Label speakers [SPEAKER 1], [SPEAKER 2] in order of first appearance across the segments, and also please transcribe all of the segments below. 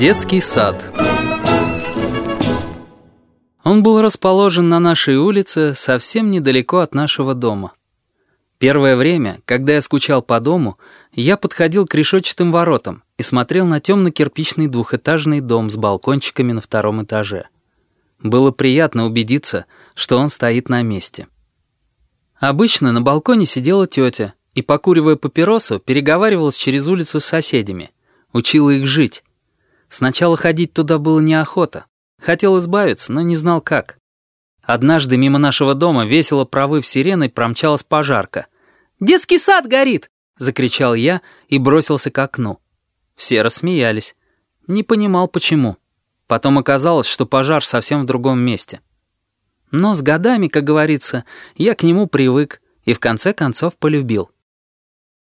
[SPEAKER 1] Детский сад. Он был расположен на нашей улице совсем недалеко от нашего дома. Первое время, когда я скучал по дому, я подходил к решетчатым воротам и смотрел на темно-кирпичный двухэтажный дом с балкончиками на втором этаже. Было приятно убедиться, что он стоит на месте. Обычно на балконе сидела тетя и, покуривая папиросу, переговаривалась через улицу с соседями, учила их жить. Сначала ходить туда было неохота. Хотел избавиться, но не знал как. Однажды мимо нашего дома, весело провыв сиреной, промчалась пожарка. «Детский сад горит!» — закричал я и бросился к окну. Все рассмеялись. Не понимал, почему. Потом оказалось, что пожар совсем в другом месте. Но с годами, как говорится, я к нему привык и в конце концов полюбил.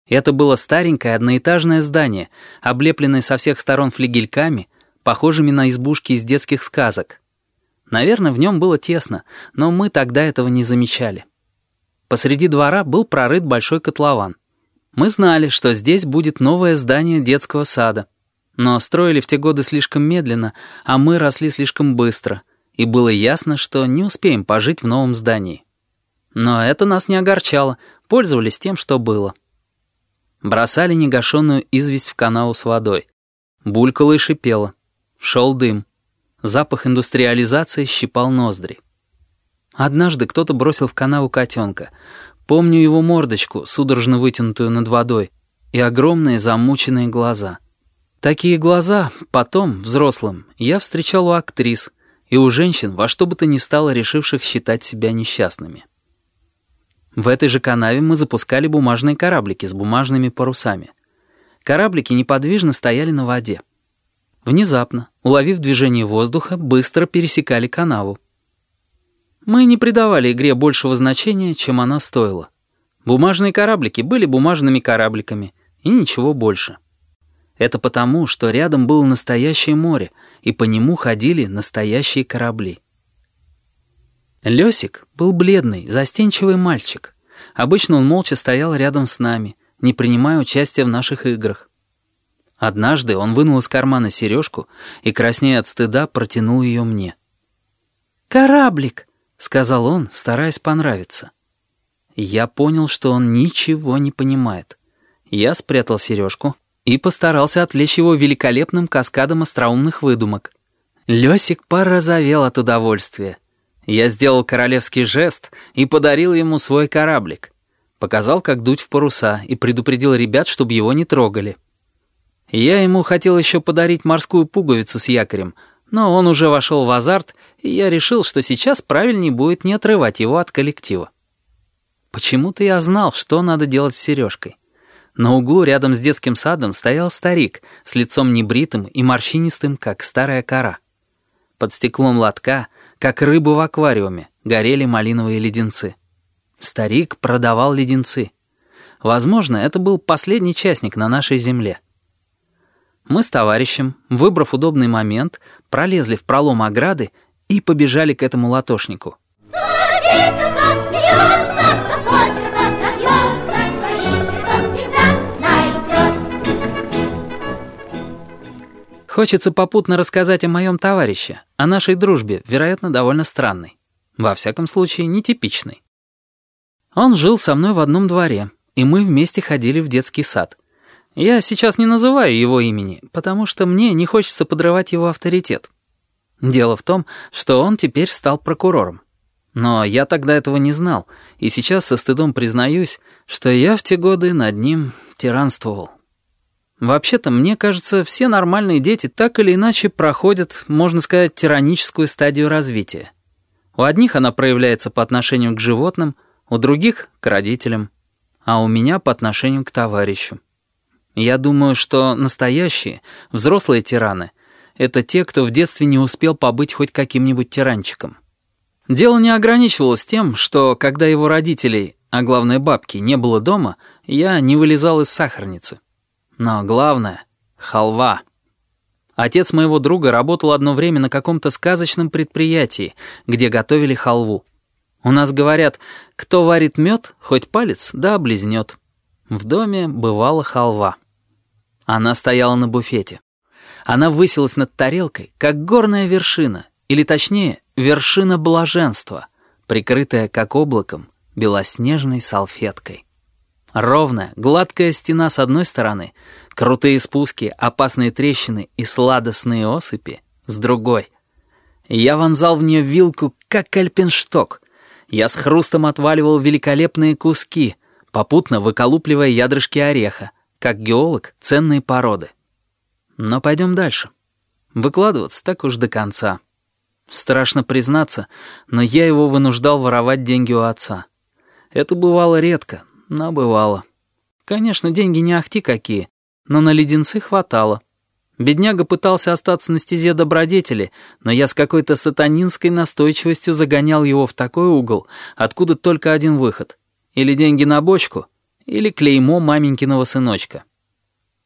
[SPEAKER 1] Это было старенькое одноэтажное здание, облепленное со всех сторон флигельками, похожими на избушки из детских сказок. Наверное, в нем было тесно, но мы тогда этого не замечали. Посреди двора был прорыт большой котлован. Мы знали, что здесь будет новое здание детского сада. Но строили в те годы слишком медленно, а мы росли слишком быстро, и было ясно, что не успеем пожить в новом здании. Но это нас не огорчало, пользовались тем, что было. Бросали негашенную известь в канаву с водой. Булькало и шипело. Шел дым. Запах индустриализации щипал ноздри. Однажды кто-то бросил в канаву котенка. Помню его мордочку, судорожно вытянутую над водой, и огромные замученные глаза. Такие глаза потом, взрослым, я встречал у актрис и у женщин, во что бы то ни стало решивших считать себя несчастными. В этой же канаве мы запускали бумажные кораблики с бумажными парусами. Кораблики неподвижно стояли на воде. Внезапно, уловив движение воздуха, быстро пересекали канаву. Мы не придавали игре большего значения, чем она стоила. Бумажные кораблики были бумажными корабликами, и ничего больше. Это потому, что рядом было настоящее море, и по нему ходили настоящие корабли. Лёсик был бледный, застенчивый мальчик. Обычно он молча стоял рядом с нами, не принимая участия в наших играх. Однажды он вынул из кармана сережку и, краснея от стыда, протянул ее мне. «Кораблик!» — сказал он, стараясь понравиться. Я понял, что он ничего не понимает. Я спрятал сережку и постарался отвлечь его великолепным каскадом остроумных выдумок. Лёсик порозовел от удовольствия. Я сделал королевский жест и подарил ему свой кораблик. Показал, как дуть в паруса, и предупредил ребят, чтобы его не трогали. Я ему хотел еще подарить морскую пуговицу с якорем, но он уже вошел в азарт, и я решил, что сейчас правильнее будет не отрывать его от коллектива. Почему-то я знал, что надо делать с сережкой. На углу рядом с детским садом стоял старик с лицом небритым и морщинистым, как старая кора. Под стеклом лотка как рыбы в аквариуме, горели малиновые леденцы. Старик продавал леденцы. Возможно, это был последний частник на нашей земле. Мы с товарищем, выбрав удобный момент, пролезли в пролом ограды и побежали к этому латошнику. Хочется попутно рассказать о моем товарище, о нашей дружбе, вероятно, довольно странной. Во всяком случае, нетипичной. Он жил со мной в одном дворе, и мы вместе ходили в детский сад. Я сейчас не называю его имени, потому что мне не хочется подрывать его авторитет. Дело в том, что он теперь стал прокурором. Но я тогда этого не знал, и сейчас со стыдом признаюсь, что я в те годы над ним тиранствовал. Вообще-то, мне кажется, все нормальные дети так или иначе проходят, можно сказать, тираническую стадию развития. У одних она проявляется по отношению к животным, у других — к родителям, а у меня по отношению к товарищу. Я думаю, что настоящие, взрослые тираны — это те, кто в детстве не успел побыть хоть каким-нибудь тиранчиком. Дело не ограничивалось тем, что когда его родителей, а главное бабки, не было дома, я не вылезал из сахарницы. Но главное — халва. Отец моего друга работал одно время на каком-то сказочном предприятии, где готовили халву. У нас говорят, кто варит мед, хоть палец, да облизнет. В доме бывала халва. Она стояла на буфете. Она высилась над тарелкой, как горная вершина, или точнее, вершина блаженства, прикрытая, как облаком, белоснежной салфеткой. Ровная, гладкая стена с одной стороны, крутые спуски, опасные трещины и сладостные осыпи с другой. Я вонзал в нее вилку, как альпеншток. Я с хрустом отваливал великолепные куски, попутно выколупливая ядрышки ореха, как геолог ценные породы. Но пойдем дальше. Выкладываться так уж до конца. Страшно признаться, но я его вынуждал воровать деньги у отца. Это бывало редко, но бывало. Конечно, деньги не ахти какие, но на леденцы хватало. Бедняга пытался остаться на стезе добродетели, но я с какой-то сатанинской настойчивостью загонял его в такой угол, откуда только один выход. Или деньги на бочку, или клеймо маменькиного сыночка.